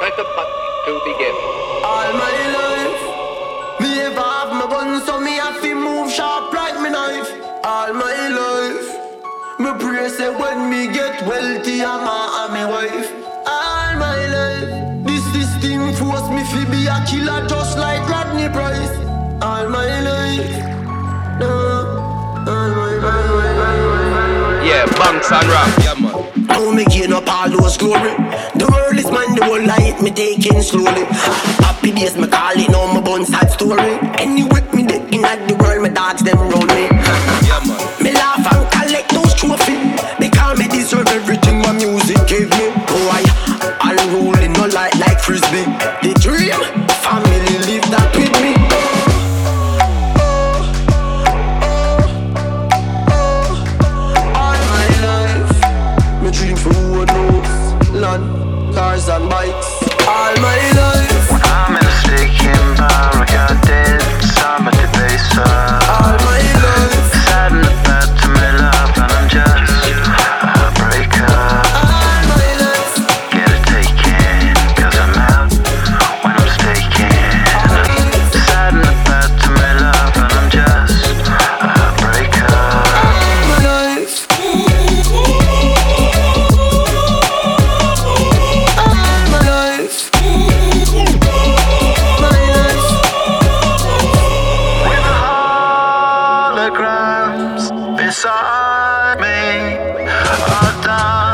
Press a button to begin. All my life, me ever have my gun, so me have to move sharp like me knife. All my life, me pray say when me get wealthy, I'm a and me wife. All my life, this this thing force me fi be a killer just like Rodney Price. All my life, no, all my life. Yeah, Banx and Ranx. Yeah, man. Now me gain up all those glory. The world is mine, the whole light me taking slowly. Happy days me call it, now my bun sad story. Anyway, me the in at the world, my dogs them roll me. Yeah, man. And bikes. All my holograms beside me. I'll dance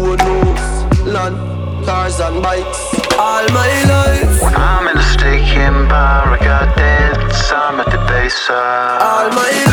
dream for land, cars and bikes. All my life, I'm in a sticking bar I got dead, some at the base all my